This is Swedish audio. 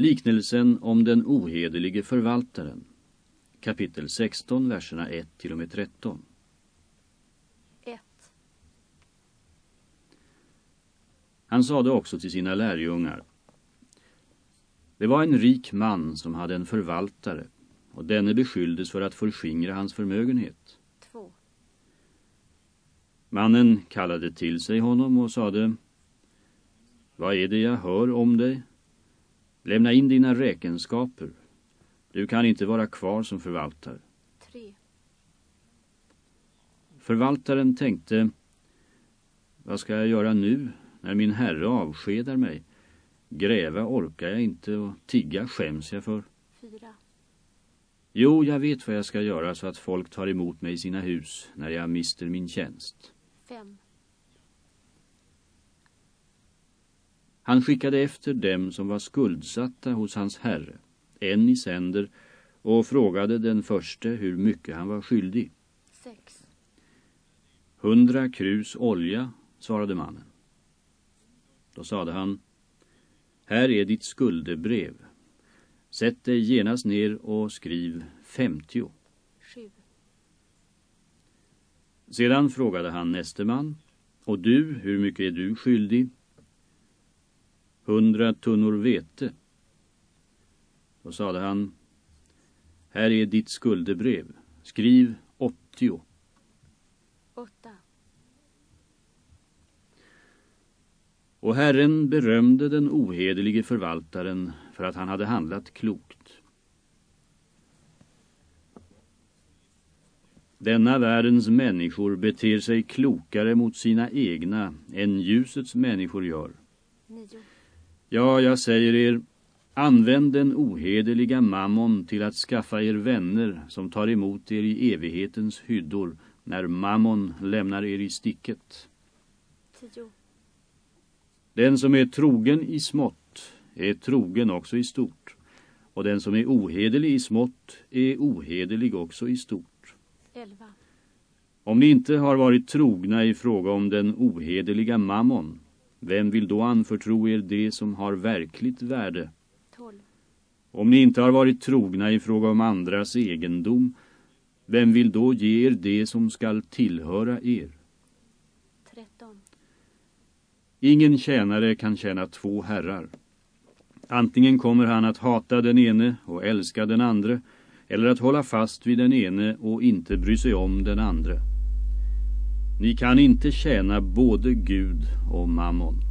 Liknelsen om den ohederlige förvaltaren. Kapitel 16, verserna 1 till och med 13. 1. Han sade också till sina lärjungar. Det var en rik man som hade en förvaltare och denne beskylldes för att förskingra hans förmögenhet. 2. Mannen kallade till sig honom och sade Vad är det jag hör om dig? Lämna in dina räkenskaper. Du kan inte vara kvar som förvaltare. 3. Förvaltaren tänkte Vad ska jag göra nu när min herre avskedar mig? Gräva orkar jag inte och tigga skäms jag för. 4. Jo, jag vet vad jag ska göra så att folk tar emot mig i sina hus när jag mister min tjänst. 5. Han skickade efter dem som var skuldsatta hos hans herre, en i sänder, och frågade den förste hur mycket han var skyldig. 6. Hundra krus olja, svarade mannen. Då sade han, här är ditt skuldebrev. Sätt dig genast ner och skriv 50. 7. Sedan frågade han näste man, och du, hur mycket är du skyldig? Hundra tunnor vete. Då sade han, här är ditt skuldebrev. Skriv 80. 8. Och Herren berömde den ohederlige förvaltaren för att han hade handlat klokt. Denna världens människor beter sig klokare mot sina egna än ljusets människor gör. 9. Ja, jag säger er, använd den ohederliga mammon till att skaffa er vänner som tar emot er i evighetens hyddor när mammon lämnar er i sticket. 10. Den som är trogen i smått är trogen också i stort. Och den som är ohederlig i smått är ohederlig också i stort. 11. Om ni inte har varit trogna i fråga om den ohederliga mammon, vem vill då anförtro er det som har verkligt värde? 12. Om ni inte har varit trogna i fråga om andras egendom, vem vill då ge er det som skall tillhöra er? 13. Ingen tjänare kan tjäna två herrar. Antingen kommer han att hata den ene och älska den andra, eller att hålla fast vid den ene och inte bry sig om den andra. Ni kan inte tjäna både Gud och mammon.